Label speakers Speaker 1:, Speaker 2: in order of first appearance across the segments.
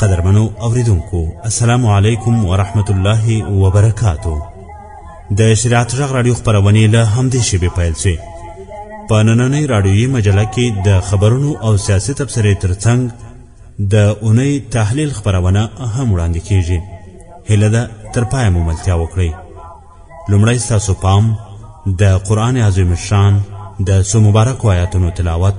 Speaker 1: قدرمنو اوریدونکو السلام علیکم ورحمت الله وبرکاتو د شریعت غږ رادیو خبرونه له همدې شیبې پیل شوې په نننۍ رادیویي مجله کې د خبرونو او سیاسي تبصرې ترڅنګ د اونۍ تحلیل خبرونه هم وړاندې کیږي هله ده تر پایه مو ملتیا وکړئ لومړی ستاسو پام د قرآن عظیم شان د څو مبارکو آیاتونو تلاوت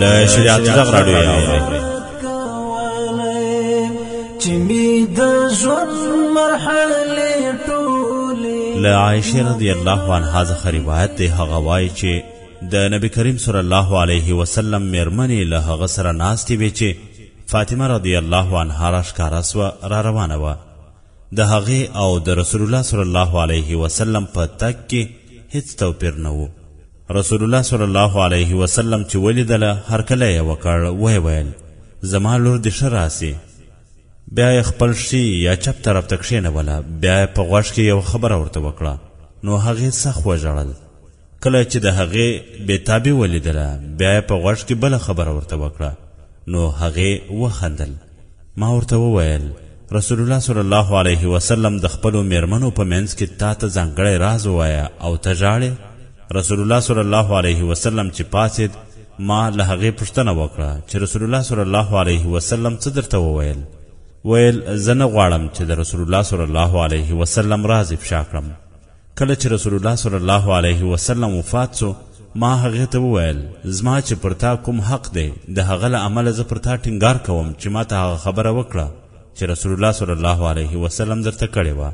Speaker 2: له
Speaker 1: شریعت غږ راډیو یې اورئ
Speaker 3: چې مې د ژوند مرحلې ټولې
Speaker 1: له عایشې رضی الله عنها څخه روایت دی هغه وایي چې د نبی کریم صلی الله علیه وسلم میرمنې له هغه سره ناستې وې چې فاطمه رضی الله عنها راښکاره سوه را روانه وه د هغې او د رسول الله صلی الله علیه وسلم په تګ کې هیڅ توپیر نه و رسول الله صلی الله علیه وسلم چې ولیدله هرکلی یې وکړ ویې ویل زما لور دې ښه راسي بیا یې خپل ښي یا چپ طرف ته کښېنوله بیا یې په غوږ کې یوه خبره ورته وکړه نو هغې سخت وژړل کله چې د هغې بېتابي ولیدله بیا یې په غوږ کې بله خبره ورته وکړه نو هغې وخندل ما ورته وویل، رسول الله صلی الله علیه وسلم د خپلو مېرمنو په منځ کې تا ته ځانګړی راز ووایه او ته ژاړې؟ رسول الله صلی الله علیه وسلم چې پاڅېد، ما له هغې پوښتنه وکړه چې رسول الله صلی الله علیه وسلم څه درته وویل؟ ویل، زه نه غواړم چې د رسول الله صلی الله علیه وسلم راز افشا کړم. کله چې رسول الله صلی الله علیه وسلم وفات سو ما هغه ته وویل زما چې پر تا کوم حق دی د هغه له امله زه پر تا ټینګار کوم چې ما ته هغه خبره وکړه چې رسول الله صلی الله علیه وسلم درته کړې وه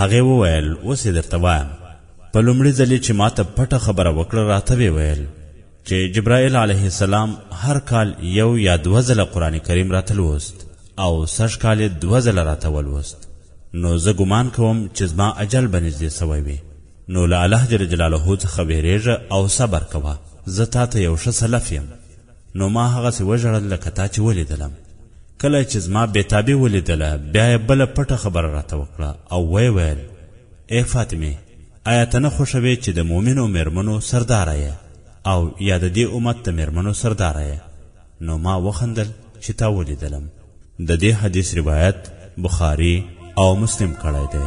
Speaker 1: هغې وویل اوس یې درته وایم په لومړي ځلې چې ما ته پټه خبره وکړه راته ویې ویل چې جبرائیل علیه السلام هر کال یو یا دوه ځله قرآن کریم راته لوست او سږ کال یې دوه ځله راته ولوست نو زه ګمان کوم چې زما اجل به نږدې سوی وي نو له الله جل جلاله څخه ویرېږه او صبر کوه زه تا ته یو ښه سلف یم نو ما هغسې وژړل لکه تا چې ولیدلم کله چې زما بېتابي ولیدله بیا یې بله پټه خبره راته وکړه او ویې ویل ای فاطمې ایا ته نه خوښوې چې د مؤمنو مېرمنو سرداره یې او یا د دې امت د مېرمنو سرداره یې؟ نو ما وخندل چې تا ولیدلم. د دې حدیث روایت بخاري او مسلم کړی دی.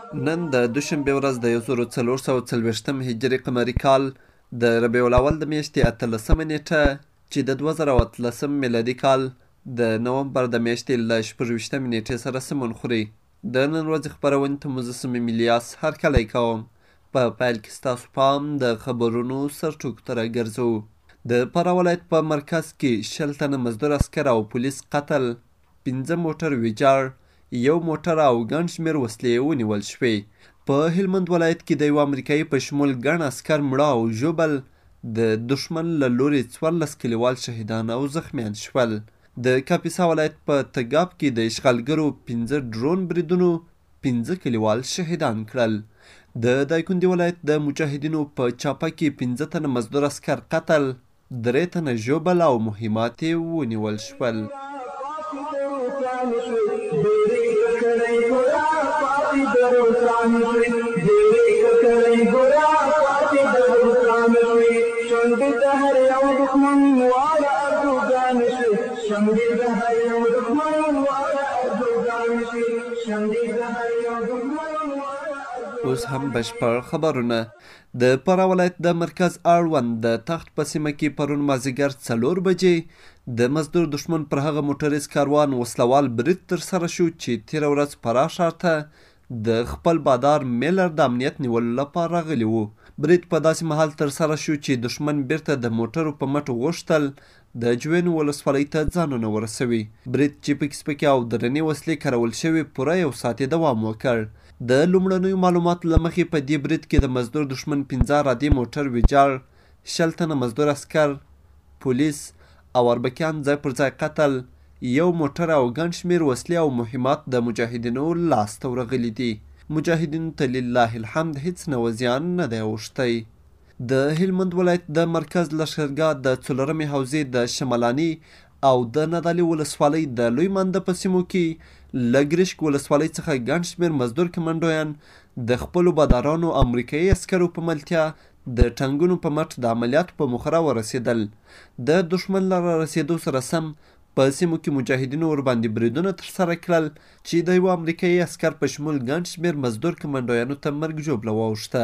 Speaker 4: نن د دوشنبې ورځ د یو زرو څلور سوه څلوېښتم هجري قمري کال د ربیع الاول د میاشتې اتلسمه نېټه چې د دوه زره او اتلسم میلادي کال د نومبر د میاشتې له شپږویشتمې نېټې سره سمون خوري. د نن ورځې خپرونې ته مو زه صمیم الیاس هرکلی کوم. په پیل کې ستاسو پام د خبرونو سرټکو ته راګرځوو. د فراه ولایت په مرکز کې شل تنه مزدور عسکر او پولیس قتل، پنځه موټر ویجاړ، یو موټر او ګڼ شمېر وسلې ونیول شوې. په هلمند ولایت کې د یوه امریکایي په شمول ګڼ عسکر مړه او ژوبل، د دښمن له لورې څوارلس کلیوال شهیدان او زخمیان شول. د کاپیسا ولایت په تګاب کې د اشغالګرو پنځه ډرون بریدونو پنځه کلیوال شهیدان کړل. د دایکندي ولایت د مجاهدینو په چاپه کې پنځه تنه مزدور عسکر قتل درې تنه ژوبل او مهمات یې ونیول شول. اوس هم بشپړ خبرونه د فراه ولایت د مرکز اړوند د تخت په سیمه کې پرون مازیګر څلور بجې د مزدور دښمن پر هغه موټریز کاروان وسلوال برید ترسره شو چې تیره ورځ فراه ښار ته د خپل بادار میلر د امنیت نیولو لپاره راغلي وو. برید په داسې مهال ترسره شو چې دښمن بیرته د موټرو په مټ غوښتل د جوین ولسوالۍ ته ځانونه ورسوي. برید چې پکې سپکې او درنې وسلې کارول شوې پوره یو ساعت یې دوام وکړ. د لومړنیو معلوماتو له مخې په دې برید کې د مزدور دښمن پنځه رادې موټر ویجاړ، شل تنه مزدور عسکر، پولیس او اربکیان ځای پر ځای قتل، یو موټر او ګڼ شمېر وسلې او مهمات د مجاهدینو لاس ته ورغلي دي. مجاهدینو ته لله الحمد هېڅ نوع زیان نه دی اوښتی. د هلمند ولایت د مرکز لښکرګاه د څلورمې حوزې د شملاني او د نادعلي ولسوالۍ د لوی مانده په سیمو کې له ګرشک ولسوالۍ څخه ګڼ شمېر مزدور کمانډویان د خپلو بادارانو او امریکایي عسکرو په ملتیا د ټانګونو په مټ د عملیاتو په موخه راورسېدل. د دښمن له رارسېدو سره سم په سیمو کې مجاهدینو ورباندې بریدونه ترسره کړل چې د یوه امریکایي عسکر په شمول ګڼ شمېر مزدور کمانډویانو ته مرګ ژوبله واوښته.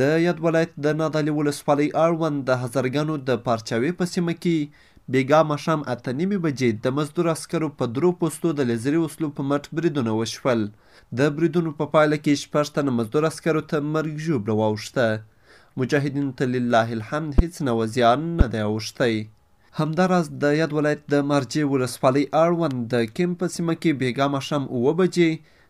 Speaker 4: د یاد ولایت د نادعلي ولسوالۍ اړوند د هزارګانو د پارچاوې په سیمه کې بېګا ماښام اته نیمې بجې د مزدور عسکرو په درو پوستو د لیزري وسلو په مټ بریدونه وشول. د بریدونو په پایله کې شپږ تنه مزدور عسکرو ته مرګ ژوبله واوښته. مجاهدینو ته لله الحمد هېڅ نوع زیان نه دی اوښتی. همداراز د یاد ولایت د مارجې ولسوالۍ اړوند د کېم په سیمه کې بېګا ماښام اووه بجې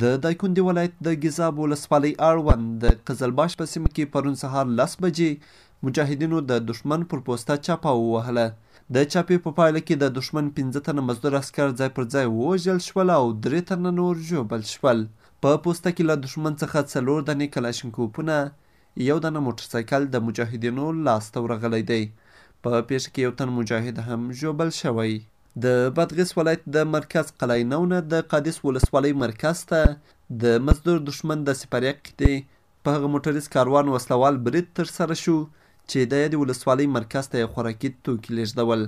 Speaker 4: د دایکندي ولایت د ګیزاب ولسوالۍ اړوند د قزلباش په سیمه کې پرون سهار لس بجې مجاهدینو د دښمن پر پوسته چاپه ووهله. د چاپې په پایله کې د دښمن پنځه تنه مزدور عسکر ځای پر ځای ووژل شول او درې تنه نور ژوبل شول. په پوسته کې له دښمن څخه څلور دانې کلاشینکوپونه، یو دانه موټرسایکل د مجاهدینو لاس ته ورغلی دی. په پېښه کې یو تن مجاهد هم ژوبل شوی. د بادغیس ولایت د مرکز قلعه نو نه د قادس ولسوالۍ مرکز ته د مزدور دښمن د سپریک قطعې په هغه موټریز کاروان وسله وال برید ترسره شو چې د یادې ولسوالۍ مرکز ته یې خوراکي توکي لېږدول.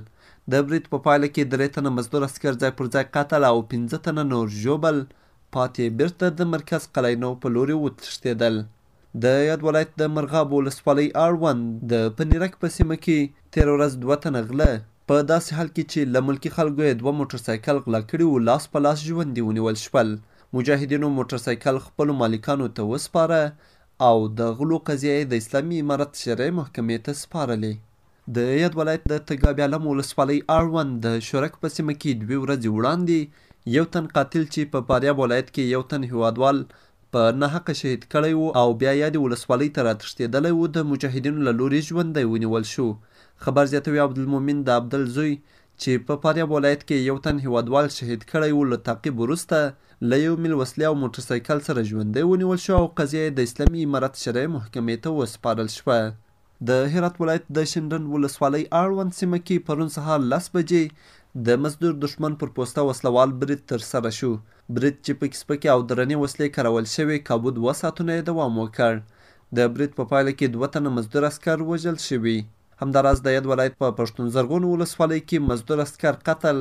Speaker 4: د برید په پایله کې درې تنه مزدور عسکر ځای پر ځای قتل او پنځه تنه نور ژوبل پاتې بېرته د مرکز قلعه نو په لوري وتښتېدل. د یاد ولایت د مرغاب ولسوالۍ اړوند د پنیرک په سیمه کې تېره ورځ دوه تنه غله په داسې حال کې چې له ملکي خلکو یې دوه موټرسایکل غلا کړي وو لاس په لاس ژوندي ونیول شول. مجاهدینو موټرسایکل خپلو مالکانو ته وسپاره او د غلو قضیه یې د اسلامي امارت شرعې محکمې ته سپارلې. د یاد ولایت د تګابیالم ولسوالۍ اړوند د شورک په سیمه کې دوې ورځې وړاندې یو تن قاتل چې په فاریاب ولایت کې یو تن هیوادوال په ناحقه شهید کړی و او بیا یادې ولسوالۍ ته راتښتېدلی و، د مجاهدینو له لوري ژوندی ونیول شو. خبر زیاتوي، عبدالمومن د عبدل زوی چې په فاریاب ولایت کې یو تن هیوادوال شهید کړی و، له تعقیب وروسته له یو میل وسلې او موټرسایکل سره ژوندی ونیول شو او قضیه یې د اسلامي امارت شرعې محکمې ته وسپارل شوه. د هرات ولایت د شینډنډ ولسوالۍ اړوند سیمه کې پرون سهار لس بجې د مزدور دښمن پر پوسته وسله وال برید ترسره شو. برید چې پکې سپکې او درنې وسلې کارول شوې، کابو دوه ساعتونه یې دوام وکړ. د برید په پایله کې دوه تنه مزدور عسکر وژل شوي. همداراز د یاد ولایت په پښتون زرغون ولسوالۍ کې مزدور عسکر قتل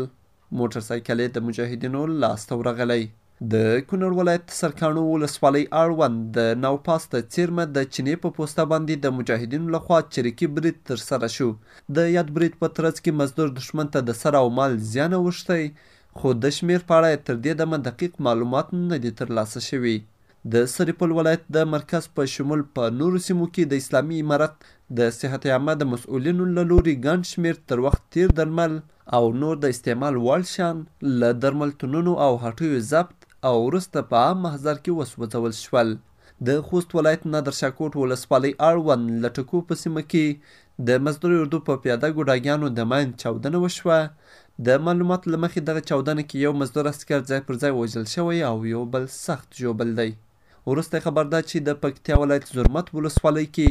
Speaker 4: موټر سایکل یې د مجاهدینو لاس ته ورغلی. د کونړ ولایت سرکاڼو ولسوالۍ اړوند د ناوپاس ته څېرمه د چینې په پوسته باندې د مجاهدینو له خوا چریکي برید تر سره شو. د یاد برید په ترڅ کې مزدور دښمن ته د سر او مال زیان اوښتی، خو د شمېر په اړه یې تر دې دمه دقیق معلومات نه دي تر لاسه شوي. د سرپل ولایت د مرکز په شمول په نورو سیمو کې د اسلامي امارت د صحت عامه د مسؤلینو له لوري ګڼ شمېر تر وخت تېر درمل، او نور د استعمال وړ شیان له درملتونونو او هټیو ضبط او وروسته په عام محضر کې وسوځول شول. د خوست ولایت نادرشاهکوټ ولسوالۍ اړوند لټکو په سیمه کې د مزدور اردو په پیاده ګوډاګیانو د ماین چاودنه وشوه. د معلوماتو له مخې دغه چاودنه کې یو مزدور عسکر ځای پر ځای وژل شوی او یو بل سخت ژوبل دی. وروستی خبر دا چې د پکتیا ولایت زرمت ولسوالۍ کې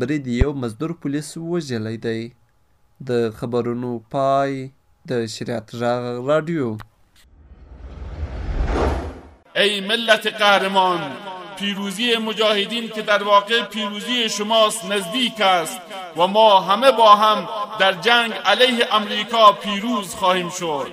Speaker 4: برید یو مزدور پولیس وژلی دی. د خبرونو پای د شریعت غږ رادیو
Speaker 5: ای ملت قهرمان پیروزی مجاهدین که در واقع پیروزی شماست نزدیک است و ما همه با هم در جنگ علیه امریکا پیروز خواهیم شد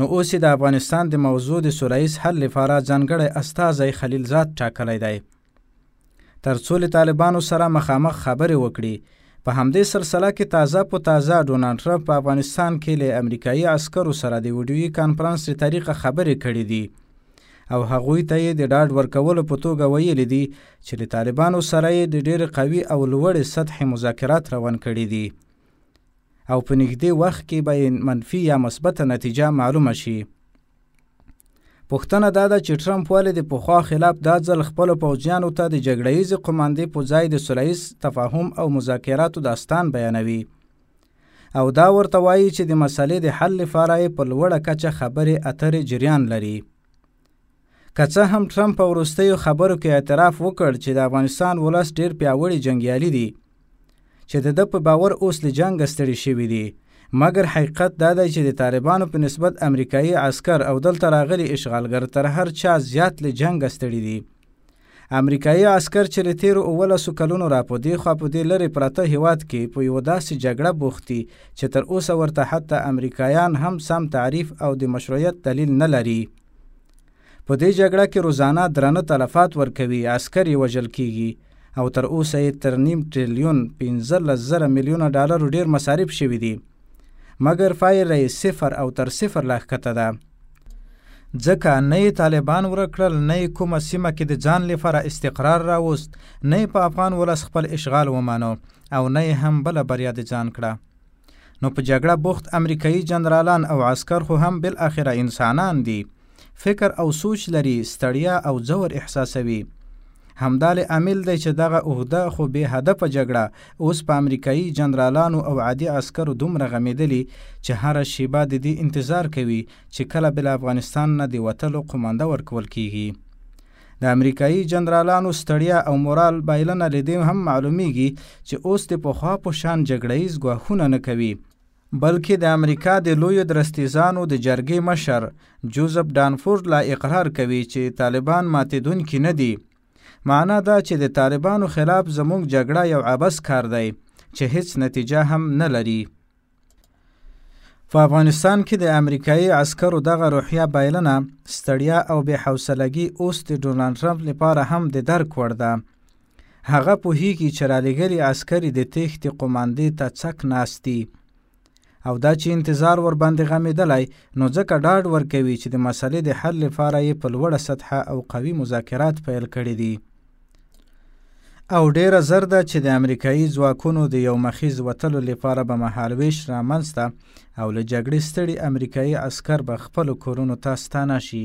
Speaker 6: نو اوس یې د افغانستان د موضوع د سولهییز حل لپاره ځانګړی استازی خلیلزاد ټاکلی دی تر څو له طالبانو سره مخامخ خبرې وکړي په همدې سلسله کې تازه په تازه ډونالډ ټرمپ په افغانستان کې له امریکایي عسکرو سره د ویډیویي کانفرنس له طریقه خبرې کړې دي او هغوی ته یې د ډاډ ورکولو په توګه ویلي دي چې له طالبانو سره یې د ډېرې قوي او لوړې سطحې مذاکرات روان کړي دي او په نږدې وخت کې به یې منفي یا مثبته نتیجه معلومه شي. پوښتنه دا ده چې ټرمپ ولې د پخوا خلاف دا ځل خپلو پوځیانو ته د جګړه ییزې قوماندې په ځای د سولهییز تفاهم او مذاکراتو داستان بیانوي او دا ورته وایي چې د مسئلې د حل لپاره یې په لوړه کچه خبرې اترې جریان لري. که څه هم ټرمپ په وروستیو خبرو کې اعتراف وکړ چې د افغانستان ولس ډیر پیاوړي جنګیالي دي چې د ده په باور اوس له جنګه ستړي شوي دي مګر حقیقت دا دی چې د طالبانو په نسبت امریکایي عسکر او دلته راغلي اشغالګر تر هر چا زیات له جنګه ستړي دي امریکايي عسکر چې له تېرو اوولسو کلونو را په دې خوا په دې لرې پراته هېواد کې په یوه داسې جګړه بوخت دي چې تر اوسه ورته حتی امریکایان هم سم تعریف او د مشروعیت دلیل نه لري. په دې جګړه کې روزانه درانه تلفات ورکوي، عسکر یې وژل کېږي او تر اوسه یې تر نیم ټریلیون، پنځلس زره میلیونه ډالرو ډېر مصارف شوي دي، مګر پایله یې صفر او تر صفر لا ښکته ده. ځکه نه یې طالبان ورک کړل نه یې کومه سیمه کې د ځان لپاره استقرار راوست نه یې په افغان ولس خپل اشغال ومانو او نه یې هم بله بریا د ځان کړه
Speaker 7: نو په جګړه بوخت امریکایي جنرالان او عسکر خو هم بالاخره انسانان دي فکر او سوچ لري ستړیا او ځور احساسوي همدا له امل دی چې دغه اوږده خو بې هدفه جګړه اوس په امریکايي جنرالانو او عادي عسکرو دومره غمېدلي چې هره شېبه د دې انتظار کوي چې کله به له افغانستان نه د وتلو قومانده ورکول کېږي. د امریکايي جنرالانو ستړیا او مورال بایلنه له دې هم معلومېږي چې اوس د پخوا په شان جګړه ییز ګواښونه نه کوي، بلکې د امریکا د لویو درستیزانو د جرګې مشر جوزف ډانفورد لا اقرار کوي چې طالبان ماتېدونکي نه دي. معنا دا چې د طالبانو خلاف زموږ جګړه یو عبث کار دی چې هېڅ نتیجه هم نه لري. په افغانستان کې د امریکایي عسکرو دغه روحیه بایلنه، ستړیا او بې حوصلګي اوس د ډونالډ ټرمپ لپاره هم د درک وړ ده. هغه پوهیږي چې رالیږلي عسکري د تیښتې قوماندې ته څک ناست دي او دا چې انتظار ورباندې غمیدلی نو ځکه ډاډ ورکوي چې د مسلې د حل لپاره یې په لوړه سطحه او قوي مذاکرات پیل کړي دي او ډیره زر ده چې د امریکایي ځواکونو د یو مخیز وتلو لپاره به مهالویش رامنځته او له جګړې ستړي امریکایي عسکر به خپلو کورونو ته ستانه شي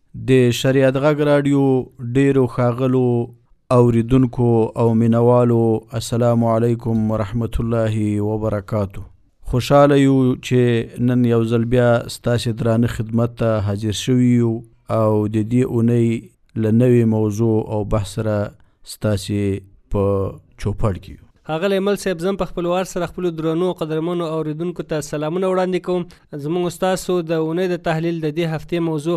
Speaker 8: د
Speaker 9: شریعت غږ راډیو ډیرو ښاغلو اوریدونکو او مینوالو السلام علیکم ورحمت الله وبرکاتو خوشاله یو چې نن یو ځل بیا ستاسو درانه خدمت ته حاضر شوی یو او د دې اونۍ لنوي موضوع او بحث را ستاسو په چوپړ کې یو
Speaker 10: ښاغلی مل صاحب زم په خپل وار سره خپل درنو او قدرمنو اوریدونکو ته سلامونه وړاندې کوم زموږ استادو د اونۍ د تحلیل د دې هفتې موضوع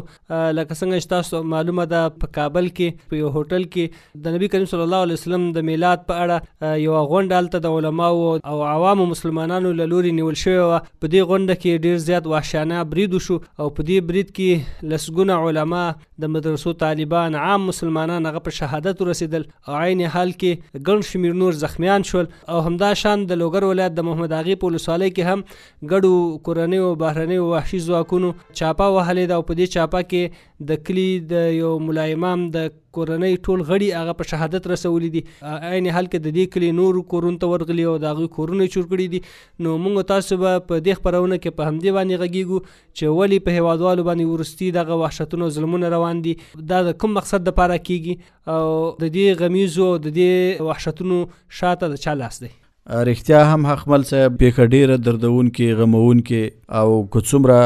Speaker 10: لکه څنګه چې تاسو معلومه ده په کابل کې په یو هوټل کې د نبی کریم صلی الله علیه وسلم د میلاد په اړه یو غونډه هلته د علماو او عوامو مسلمانانو له لوري نیول شوې وه په دې غونډه کې ډیر زیات وحشانه برید وشو او په دې برید کې لسګونه علما د مدرسو طالبان، عام مسلمانان هغه په شهادت ورسېدل او عین حال کې ګڼ شمیر نور زخمیان شول او همدا شان د لوګر ولایت د محمد اغې په ولسوالۍ کې هم ګډو کورنیو او بهرنیو وحشي ځواکونو چاپه وهلې ده او په دې چاپه کې د کلی د یو ملا امام د کورنۍ ټول غړي هغه په شهادت رسولي دي عین حال کې د دې کلی نور کورونو ته ورغلي او د هغوی کورونه چور کړي دي نو موږ تاسو به په دې خپرونه کې په همدې باندې غږیږو چې ولی په هوادوالو باندې ورستی دغه وحشتونو ظلمونه روان دي دا د کوم مقصد د پاره کیږي او د دې غمیزو د دې وحشتونو شاته د چا لاس دی
Speaker 9: رښتیا هم حقمل صاحب پیخه ډیره دردون کې غمون کې او کوڅومره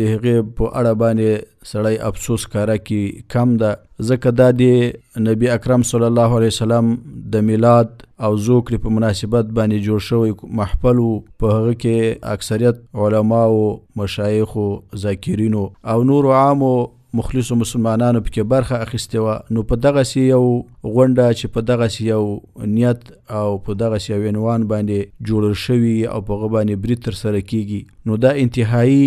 Speaker 9: د هغه په اړه باندې سړی افسوس کاره کی کم ده ځکه دا د نبی اکرم صلی الله علیه وسلم د میلاد او زوکړې په مناسبت باندې جوړ شوی محفل وو په هغه کې اکثریت علما او مشایخ او ذاکرین او نور عام او مخلصو مسلمانانو پکې برخه اخیستې و نو په دغه سی یو غونډه چې په دغه سی یو نیت او په دغه سی یو عنوان باندې جوړ شوی او په غو باندې برید تر سره کیږي نو دا انتهایی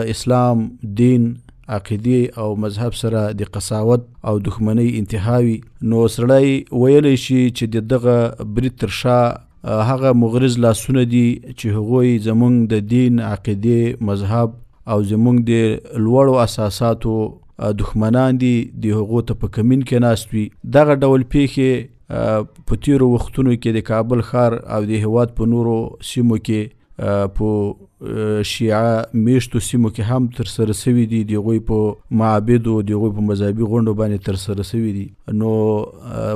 Speaker 9: له اسلام دین عقیدې او مذهب سره د قساوت او دښمنۍ انتها وي نو سړی ویلی شي چې د دغه برید تر شا هغه مغرض لاسونه دي چې هغوی زمونږ د دین عقیدې مذهب او زمونږ د لوړو اساساتو دښمنان دي د هغو ته په کمین کې ناست وي دغه ډول پیښې په تیرو وختونو کې د کابل ښار او د هیواد په نورو سیمو کې په شیعه میشتو سیمو کې هم تر سره سوي دي د غوي په معابدو د غوي په مذهبي غونډو باندې تر سره سوي دي نو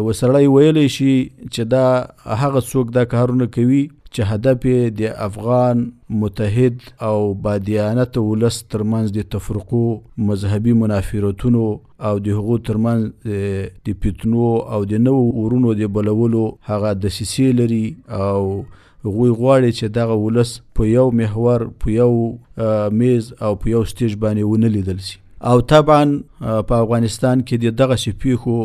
Speaker 9: وسړی ویلی شي چې دا هغه څوک دا کارونه کوي چې هدف د افغان متحد او بادیانت ولس ترمنځ د تفرقو مذهبي منافرتونو او د هغو ترمنځ د پیتنو او د نو ورونو د بلولو هغه د سیسې لري او هغوی غواړي چې دغه ولس په یو محور په یو میز او په یو سټیج باندې ونه لیدل شي او طبعا په افغانستان کې د دغه شي پیښو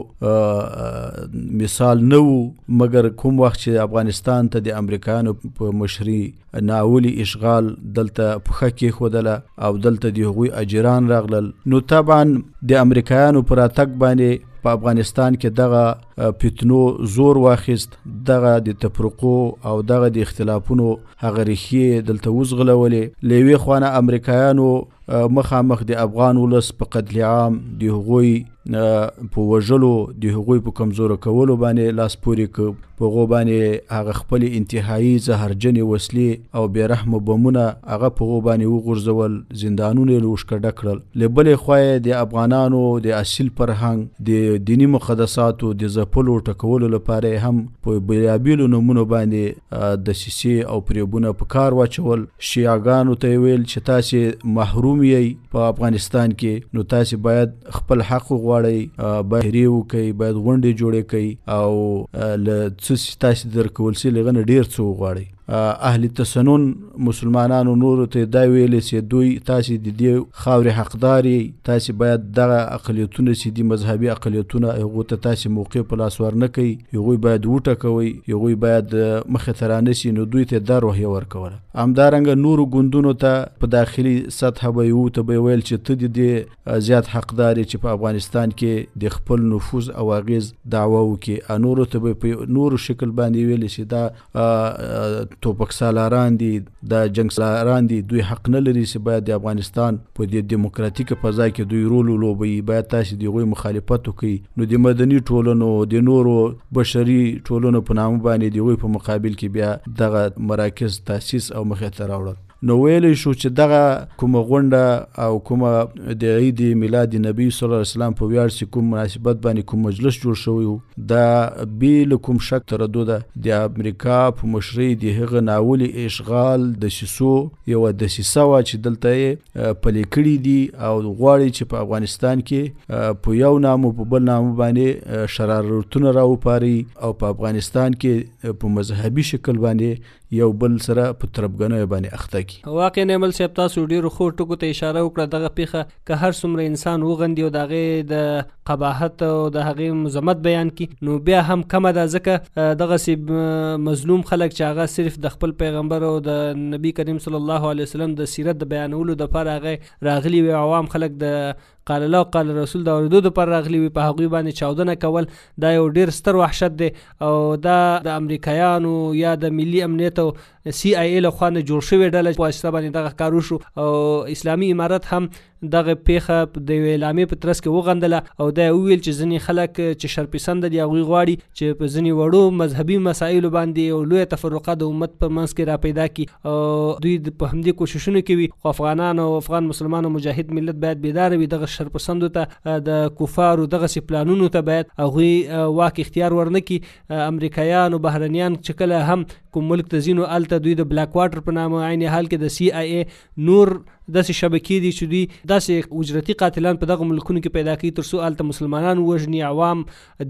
Speaker 9: مثال نه وو مګر کوم وخت چې افغانستان ته د امریکایانو په مشري ناولي اشغال دلته پخه کې خودله او دلته د هغوی اجران راغلل نو طبعا د امریکایانو پر اتک باندې په افغانستان کې دغه فتنو زور واخیست دغه د تفرقو او دغه د اختلافونو هغه ریښې دلته وزغلولې لیوې خوانه امریکایانو مخامخ د افغان ولس په قتل عام د هغوی په وژلو د هغوی په کمزور کولو باندې لاس پوري ک په غو باندې هغه خپل انتهایی زهرجن وسلې او بیرحم بمونه هغه په غو باندې وغورځول زندانونه لوشکډه کړل له بلې خوا یې د افغانانو د اصیل فرهنګ د دیني مقدساتو د ځپلو ټکولو لپاره هم په بیلابیلو نومونو باندې د سیسې او پریبونه په کار واچول شیعاګانو ته ویل چې تاسو محروم یی په افغانستان کې نو تاسو باید خپل حق وغواړئ بهرې وکړئ باید غونډې جوړې کړئ او له څه تاسو درکول سي لغنه ډیر څه وغواړئ اهل تسنن مسلمانانو نورو ته دا ویلې چې دوی تاسو د دې خاورې حقداري تاسو باید دغه اقلیتونه چې دي مذهبي اقلیتونه هغه ته تاسو موقع په لاس ورنه کوي هغه باید وټه کوي هغه باید مخه ترانه سي نو دوی ته دا روحیه ورکوله همدارنګه نورو ګوندونو ته په داخلي سطح به یو ته به ویل چې ته دې زیات حقداري چې په افغانستان کې د خپل نفوذ او اغیز دعوه وکي انورو ته به په نورو شکل باندې ویل شي دا توپک سالاران دي د جنگ سالاران دي دوی حق نه لري چې باید د افغانستان په دې دیموکراتیک فضا کې دوی رول ولوبي باید تاسو د غوي مخالفت وکړي نو د مدني ټولنو د نورو بشري ټولنو په نامه باندې د غوي په مقابل کې بیا دغه مراکز تاسیس او مخه ته راوړل نو ویلی شو چې دغه کومه غونډه او کومه د عید میلاد نبی صلی الله علیه وسلم په ویاړ چې کوم مناسبت باندې کوم مجلس جوړ شوی وو دا بی له کوم شک تردد د امریکا په مشرۍ د هغه ناولی اشغال د سیسو یو د سیسه وا چې دلته یې پلي کړی دي او غواړي چې په افغانستان کې په یو نامو په بل نامو باندې شرارتونه راوپاري او په افغانستان کې په مذهبي شکل باندې یو بل سره په تربګنیو باندې اخته کړي.
Speaker 10: واقعا ایمل صاحب تاسو ډیرو ښو ټکو ته اشاره وکړه دغه پیښه که هر څومره انسان وغندي او د هغې د قباحت او د هغې مذمت بیان کړي نو بیا هم کمه ده ځکه دغسې مظلوم خلک چې هغه صرف د خپل پیغمبر او د نبي کریم صلی الله علیه وسلم د سیرت د بیانولو لپاره هغه راغلي وي او عوام خلک د قال الله قال رسول دا اوریدو د پر راغلی وي په هغوی باندې چاودنه کول دا یو ډیر ستر وحشت دی او دا د امریکایانو یا د ملي امنیت او سی آی ای له خوا نه جوړ شوی ډله په واسطه باندې دغه کار وشو او اسلامي امارت هم دغه پیخه د اعلامې په ترڅ کې وغندله او دا ویل چې ځنی خلک چې شرپسند دي هغه غواړي چې په ځنی وړو مذهبي مسایلو باندې او لوی تفرقه د امت په منځ کې را پیدا کی او دوی په همدې کوششونو کې وي خو افغانان او افغان مسلمان او مجاهد ملت باید بیدار وي دغه شر پسندو ته د کفارو دغه سي پلانونو ته باید هغه واک اختیار ورنکي امریکایان او بهرنیان چې کله هم کوم ملک ته زینو الته دوی د بلاک واټر په نامه عین حال کې د سی آی ای نور داسې شبکې دي چې دوی داسې اجرتي قاتلان په دغه ملکونو کې پیدا کوي ترڅو الته مسلمانان وژني عوام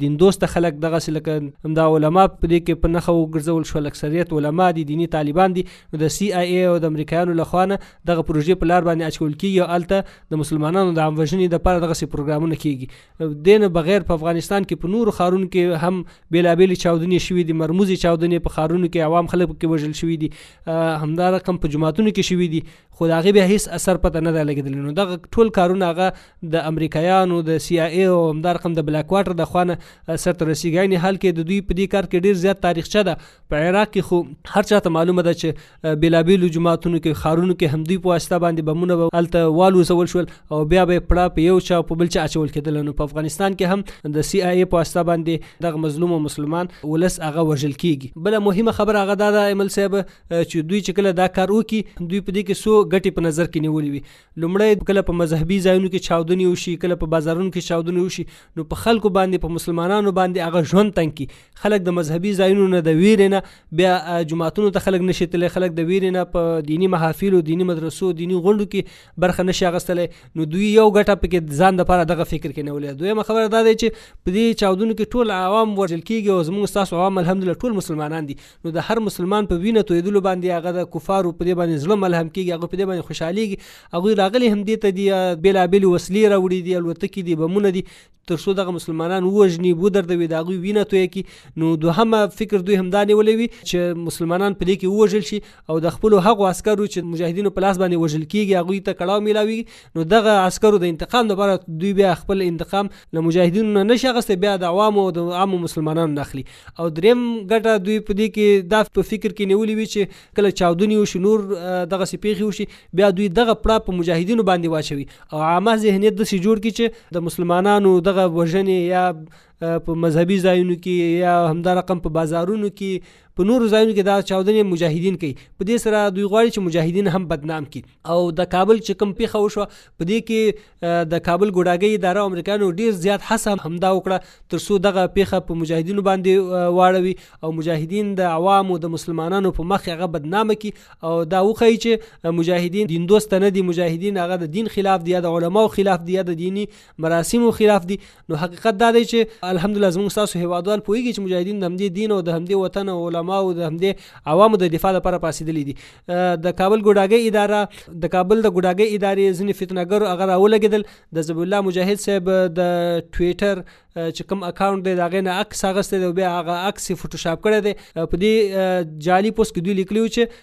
Speaker 10: دین دوست خلک دغه سي لکه همدا علما په دې کې په نخو ګرځول شو اکثریت علما دي دینی طالبان دي نو د سی آی ای او د امریکایانو لخوا نه دغه پروژې په لار باندې اچول کیږي او الته د مسلمانانو د عام وژنې د پر دغه سي پروګرامونه کیږي دین بغیر په افغانستان کې په نور خارونو کې هم بیلابیل چاودنې شوې دي مرموزي چاودنې په خارونو کې عوام خلک کې وژل شوې دي همدا رقم په جماعتونو کې شوې دي خو دا غي به هیڅ اثر پته نه لګیدل نو دغه ټول کارونه هغه د امریکایانو د سی آی ای او همدار قم د بلاک واټر د خوانه سرته رسیږي نه حال کې د دوی په دې کار کې ډیر زیات تاریخچه ده په عراق کې خو هر چاته معلومه ده چې بیلابیلو جماعتونو کې خارونو کې همدوی په واسطه باندې بمونه به الته والو زول شول او بیا به پړه په یو چا په بل چا اچول کېدل نو په افغانستان کې هم د سی آی ای په واسطه باندې دغه مظلوم مسلمان ولس هغه وژل کیږي بل مهمه خبره هغه ده ایمل صاحب چې دوی چې کله دا کار وکي دوی په دې کې سو ګټي په نظر کې نیولې وي لومړی کله په مذهبي ځایونو کې چاودنې وشي کله په بازارونو کې چاودنې وشي نو په خلکو باندې په مسلمانانو باندې هغه ژوند تنګ کی خلک د مذهبي ځایونو نه د ویرې نه بیا جماعتونو ته خلک نشي تللی خلک د ویرې نه په دینی محافل او دینی مدرسو دینی غونډو کې برخه نشي اغستلی نو دوی یو ګټه پکې ځان د پاره دغه فکر کې نیولې دویمه خبره دا ده چې په دې چاودنو کې ټول عوام ورجل کیږي او زموږ تاسو عوام الحمدلله ټول مسلمانان دي نو د هر مسلمان په وینه تویدلو باندې هغه د کفارو په دې باندې زړه ملهم کیږي هغه په دې باندې خوشحاليږي هغه راغلي هم دې ته دي بیلابیل وسلې راوړي دي الوتکې دي بمونه دي تر څو دغه مسلمانان وژني بو دردوي دا غوي وینه توی کی نو دوهمه فکر دوی هم دا نیولې وي چې مسلمانان په دې کې وژل شي او د خپل هغو عسکرو چې مجاهدینو په لاس باندې وژل کیږي هغه ته کړهو ملاوي نو دغه عسکرو د انتقام لپاره دوی بیا خپل انتقام له مجاهدینو نه نشي اخیستی بیا د عوامو او د عامو مسلمانانو نه اخلي او دریم ګټه دوی په دې کې دا په فکر کې نیولې وي چې کله چاودنې وشي نور دغه سي پیښې وشي بیا دوی دغه پړه په مجاهدینو باندې واچوي او عامه ذهنیت داسې جوړ کړي چې د مسلمانانو دغه وژنې یا په مذهبي ځایونو کې یا همدا رقم په بازارونو کې په نورو ځایونو کې دا چاودنې مجاهدین کوي په دې سره دوی غواړي چې مجاهدین هم بدنام کړي او د کابل چې کوم پیښه وشوه په دې کې د کابل ګوډاګي اداره امریکایانو ډیر زیات هڅه همدا وکړه تر څو دغه پیښه په مجاهدینو باندې واړوي او مجاهدین د عوامو د مسلمانانو په مخ هغه بدنام کړي او دا وخی چې مجاهدین دین دوست نه دي مجاهدین هغه د دین خلاف دي یا د علماو خلاف دي یا د دینی مراسمو خلاف دي نو حقیقت دا دی چې الحمدلله زموږ تاسو هیوادوال پوهیږي چې مجاهدین د همدې دین او د همدې وطن او علما او د همدې عوامو د دفاع لپاره پاسېدلي دي د کابل ګډاګي اداره د کابل د ګډاګي ادارې ځینې فتنګرو هغه راولګېدل د ذبی الله مجاهد صاحب د ټویټر چې کوم اکاونټ دی دا غي نه عکس اغسته دی بیا هغه عکس فوټوشاپ کړی دی په دې جعلي پوسټ کې دوی لیکلی چې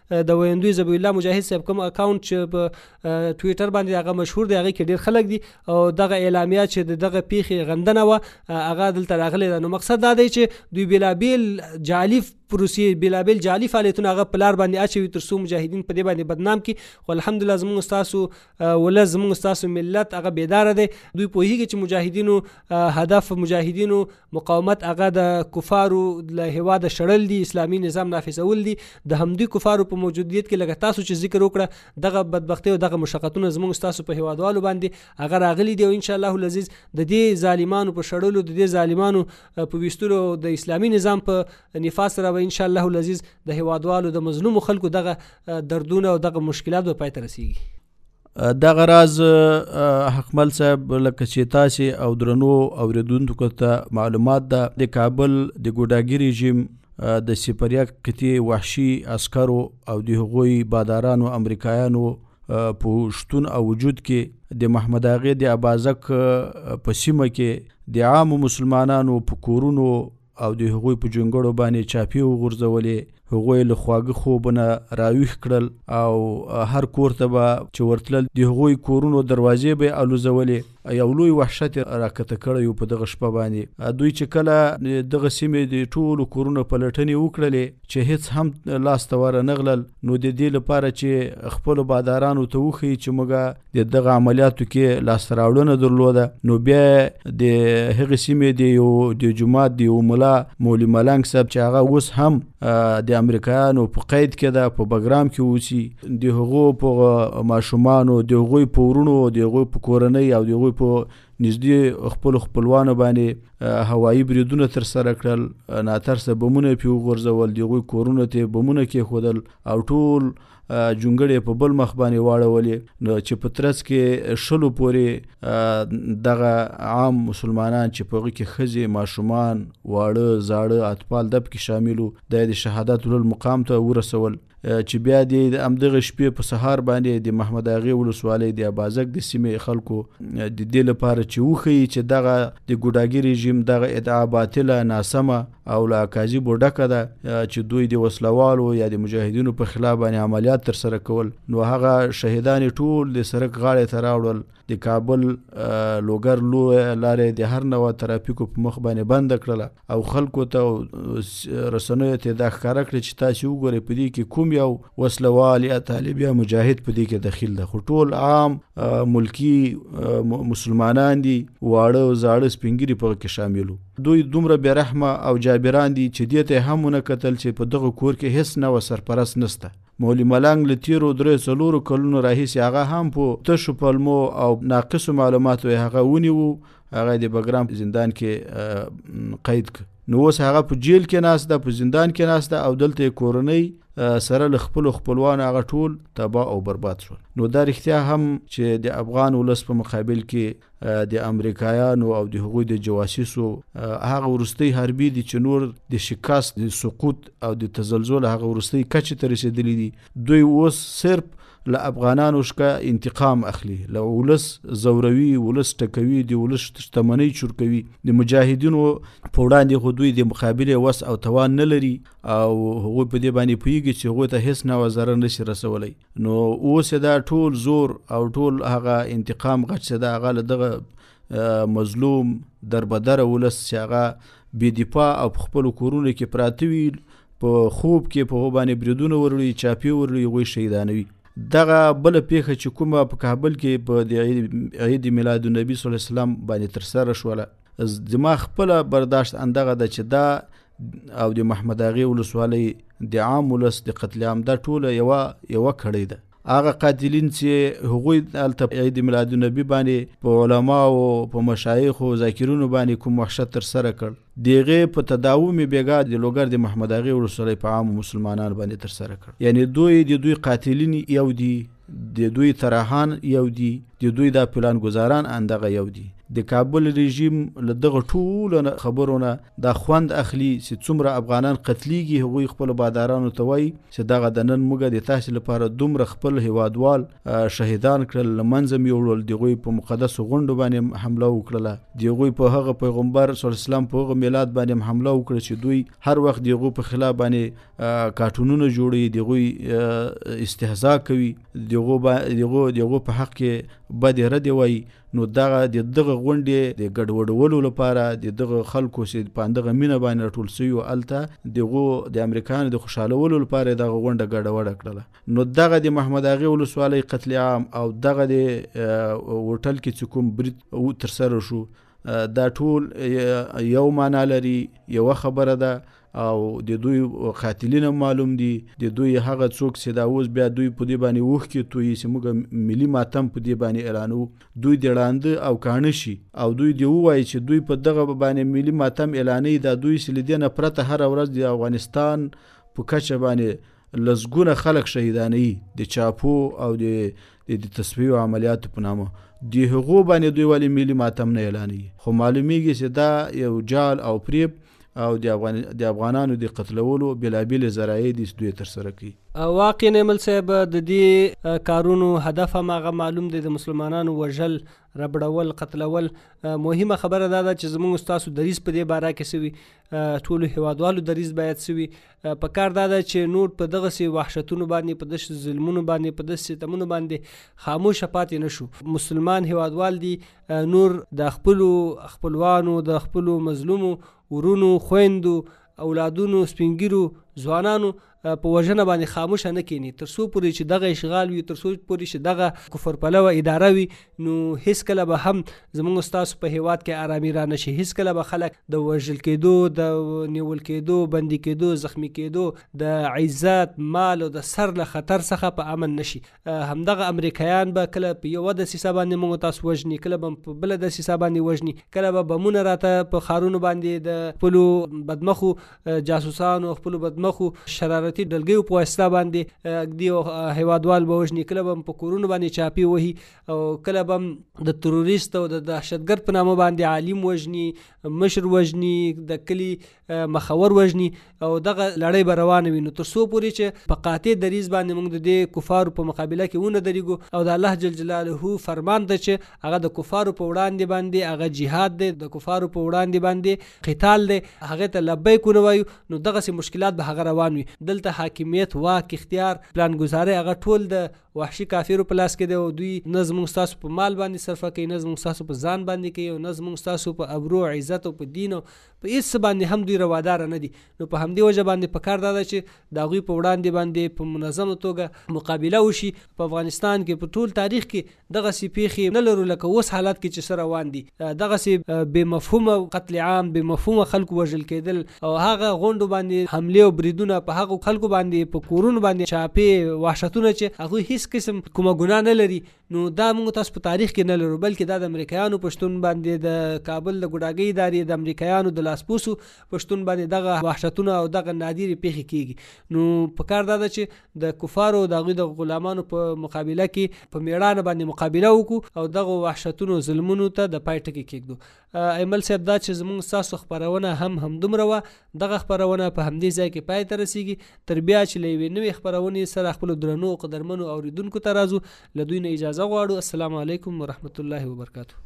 Speaker 10: د ویندوی زبی الله مجاهد صاحب کوم اکاونټ چې په ټوئیټر باندې هغه مشهور دی هغه کې ډیر خلک دي او دغه اعلامیه چې دغه پیخي غندنه و هغه دلته راغلی ده نو مقصد دا دی چې دوی بلابل جعلی پروسې بلابل جعلی فعالیتونه هغه پلار باندې اچوي تر څو مجاهدین په دې باندې بدنام کی خو الحمدلله زموږ استاسو ول زموږ استاسو ملت هغه بیدار دی دوی په هیګه چې مجاهدینو هدف مجاهدینو مقاومت هغه د کفارو له هواده شړل دي اسلامي نظام نافذول دي د همدی کفارو په موجودیت کې لکه تاسو چې ذکر وکړه دغه بدبختی او دغه مشقتونه زموږ تاسو په هوادوالو باندې هغه راغلي دي او ان شاء الله العزيز د دې ظالمانو په شړلو د دې ظالمانو په وستلو د اسلامي نظام په نفاس را به ان شاء الله العزيز د هوادوالو د مظلوم خلکو دغه دردونه او دغه مشکلات به پای ته رسیږي
Speaker 9: دغه راز حقمل صاحب لکه چې تاسو او درنو اوریدونکو ته معلومات ده د کابل د ګوډاګي رژیم د سپریاک قطعي وحشي عسکرو او د هغوی بادارانو امریکایانو په شتون او وجود کې د محمد اغه د ابازک په سیمه کې د عامو مسلمانانو په کورونو او د هغوی په جونګړو باندې چاپی وغورځولې هغوی له خواږه خوبونه راویښ کړل او هر کور ته به چې ورتلل د هغوی کورونو دروازې به الوزولې یو لوی وحشت راکته کړی په دغه شپه باندې دوی چې کله دغه سیمې د ټولو کورونو پلټنې وکړلې چې هیڅ هم لاس ته ورنغلل نو د دې لپاره چې خپل بادارانو ته وخی چې موږ د دغه عملیاتو کې لاسته راوړنه درلوده نو بیا د هغې سیمې د یو د جماعت د یو ملا مولي ملنګ صاحب چې هغه اوس هم د امریکایانو په قید کې ده په بګرام کې اوسي د هغو په ماشومانو د هغوی په ورونو د هغوی په کورنۍ او د هغوی په نږدې خپل خپلوانو باندې هوایی بریدونه تر سره کړل ناترسه بمونه پیو غورځول د هغوی کورونو ته بمونه کې خودل او ټول جونګړې په بل مخ باندې واړولې نو چې په ترڅ کې شلو پورې دغه عام مسلمانان چې په کې خزي ماشومان واړه زاړه اطفال د پکې شاملو د شهادت ول مقام ته ورسول چې بیا د امدغه شپې په سهار باندې د محمد اغه ولسوالۍ د ابازک د سیمې خلکو د دې لپاره چې وخی چې دغه د ګډاګي رژیم دغه ادعا باطله ناسمه او له اکاذیبو ډکه ده چې دوی د وسلوالو یا د مجاهدینو په خلاف باندې عملیات تر سره کول نو هغه شهیدان ټول د سرک غاړې ته راوړل د کابل لوګر لوی لارې د هر نوع ترافیکو په مخ باندې بند کړله او خلکو ته رسنیو ته دا ښکاره کړې چې تاسو وګورئ په دې کې کوم یو وسلوال یا طالب یا مجاهد په دې کې دخیل ده خو ټول عام ملکی مسلمانان دي واړه او زاړه سپینګری په کې شاملو دوی دومره بې رحمه او جابران دي چې دې ته یې هم ونه کتل چې په دغه کور کې هېڅ نوع سرپرست نشته. مولوي ملنګ له تېرو درې څلورو کلونو راهیسې هغه هم په تشو پلمو او ناقصو معلوماتو یې هغه ونیو، هغه یې د بګرام زندان کې قید کړ. نو اوس هغه په جیل کې ناست ده، په زندان کې ناست ده او دلته یې کورنۍ سره له خپلو خپلوانو هغه ټول تباه او برباد شول. نو دا رښتیا هم چې د افغان ولس په مقابل کې د امریکایانو او د هغوی د جواسیسو هغه ورستۍ حربي دي چې نور د شکست د سقوط او د تزلزل هغه ورستۍ کچې ته رسېدلي دي دوی اوس صرف له افغانانو شکه انتقام اخلي له ولس زوروي ولس ټکوي د ولس شتمنۍ چورکوي د مجاهدینو په وړاندې خو دوی د مقابلې وس او توان نه لري او هغوی په دې باندې پوهیږي چې هغوی ته هیڅ نوع ضرر نشي رسولی نو اوس دا ټول زور او ټول هغه انتقام غچ چې دا هغه له دغه مظلوم دربدره ولس چې هغه بې دفاع او په خپلو کورونو کې پراته وي په خوب کې په هغو باندې بریدونه وروړي چاپې وروړي هغوی شهیدانوي دغه بل پیښه چې کومه په کابل کې په د عید میلاد النبی صلی الله علیه وسلم باندې ترسره شوله زما خپل برداشت اندغه ده چې دا او د محمد اغه ولسوالۍ د عام ولس د قتل عام دا ټوله یو یو کړی ده هغه قاتلین چې هغوی الته عید میلاد النبی باندې په علما او په مشایخ او ذاکرونو باندې کوم وحشت تر سره کړ دیغه په تداوم بیګا د لوګر د محمد اغه ورسره په عام مسلمانان باندې تر سره کړ یعنی دوی د دوی قاتلین یو دی د دوی طراحان یو دي د دوی دا پلان ګزاران اندغه یو دي د کابل رژیم له دغه ټولو خبرو نه دا خوند اخلي چې څومره افغانان قتلیږي هغوی خپل بادارانو ته وایي چې دغه د نن موږ د تاسو لپاره دومره خپل هیوادوال شهیدان کړل لمنځه میوړل دغوی په مقدسو غونډو باندې حمله وکړه دغوی په هغه پیغمبر صلی الله علیه وسلم په هغه میلاد باندې حمله وکړه چې دوی هر وخت دغه په خلاف باندې کارټونونه جوړوي دغوی استهزاء کوي دغو دغو دغو په حق کې بد رد وایي نو دغه د دغه غونډې د ګډوډولو لپاره د دغه خلکو چې په دغه مینه باندې راټول شوي او الته دغو د امریکایانو د خوشحالولو لپاره دغه غونډه ګډوډه کړله نو دغه د محمد اغې ولسوالۍ قتل عام او دغه د هوټل کې چې کوم برید ترسره شو دا ټول یو معنا لري یو خبره ده او د دوی قاتلین هم معلوم دي د دوی هغه څوک چې دا اوس بیا دوی په دې باندې اوښکې تویي چې موږ ملي ماتم په دې باندې اعلانو دوی د ړانده او کاڼه شي او دوی دی ووایي چې دوی په دغه باندې ملي ماتم اعلانوي دا دوی چې له دې نه پرته هره ورځ د افغانستان په کچه باندې لسګونه خلک شهیدانوي د چاپو او د د دې تصفیو عملیاتو په نامه دی هغو باندې دوی ولې ملي ماتم نه اعلانوي خو معلومیږي چې دا یو جال او فریب او د افغان د افغانانو د قتلولو بلابل ذرایع دي چې دوی تر سره کوي
Speaker 10: واقعا ایمل صاحب د دې کارونو هدف هم هغه معلوم دی د مسلمانانو وژل ربړول قتلول مهمه خبره دا ده چې زموږ تاسو دریز په دې باره کې سوي ټولو هوادوالو دریز باید سوي په کار دا ده چې نور په دغسې وحشتونو باندې په داسې ظلمونو باندې په داسې ستمونو باندې خاموش پاتې نشو مسلمان هیوادوال دي نور د خپل خپلوانو د خپل مظلومو ورونو خويندو اولادونو سپینګیرو ځوانانو په وژنه باندې خاموشه نه کینی تر څو پورې چې دغه اشغال وي تر څو پورې چې دغه کفر پلوه اداره وي نو هیڅ کله به هم زمونږ استاد په هیواد کې آرامي را نشي هیڅ کله به خلک د وژل کېدو د نیول کېدو بندي کېدو زخمی کېدو د عزت مال او د سر له خطر څخه په امن نشي همدغه امریکایان به کله په یو د سیسه باندې موږ تاسو وژني کله به په بل د سیسه باندې وژني کله به بمونه راته په خارونو باندې د خپل بدمخو جاسوسانو خپل بدمخو شرارتي ډلګیو په واسطه باندې دی هیوادوال به وژني کله به په کورونو باندې چاپی وهي او کله به د تروریست او د دهشتګرد په نامه باندې عالم وژني مشر وژني د کلی مخور وژني او دغه لړۍ به روانه وي نو تر څو پورې چې په قاطع دریز باندې موږ د دې کفارو په مقابله کې ونه درېږو او د الله جل جلاله فرمان ده چې هغه د کفارو په وړاندې باندې هغه جهاد دی د کفارو په وړاندې باندې قتال دی هغه ته لبیک ونه وایو نو دغه سي مشکلات به هغه روان وي دلته حاکمیت واک اختیار پلان گزاري هغه ټول د وحشي کافرو په لاس کې دی او دوی نه زموږ تاسو په مال باندې صرف کوي نه زموږ تاسو په ځان باندې کوي او نه زموږ تاسو په ابرو عزت او په دین او په هیڅ باندې هم دوی روادار نه دي نو په همدې وجه باندې په کار دا ده چې دا غوي په وړاندې باندې په منظمه توګه مقابله وشي په افغانستان کې په ټول تاریخ کې دغسې پېښې نه لرو لکه اوس حالات کې چې څه روان دي، دغسې بې مفهومه قتل عام، بې مفهومه خلکو وژل کېدل او هغه غونډو باندې حملې او بريدونه په هغو خلکو باندې، په کورونو باندې چاپې وحشتونه چې هغوی هېڅ قسم کومه ګناه نه لري، نو دا موږ تاسو په تاريخ کې نه لرو، بلکې دا د امريکايانو په شتون باندې د کابل د ګوډاګۍ ادارې د امريکايانو د لاسپوڅو په شتون باندې دغه وحشتونه او دغه نادرې پېښې کېږي، نو پکار دا ده چې د کفارو او د هغوی د غلامانو په مقابله کې په میړانه باندې مقابله وکړو او دغه وحشتونو ظلمونو ته د پای ټکی کېږدو ایمل صاحب دا چې زمونږ تاسو خبرونه هم همدومره وه دغه خبرونه په همدې ځای کې پای ته رسیږي تر بیا چې له یوې نوې خبرونې سره خپل درنو او قدرمنو اوریدونکو ته راځو له دوی نه اجازه غواړو السلام علیکم ورحمت الله
Speaker 7: وبرکاته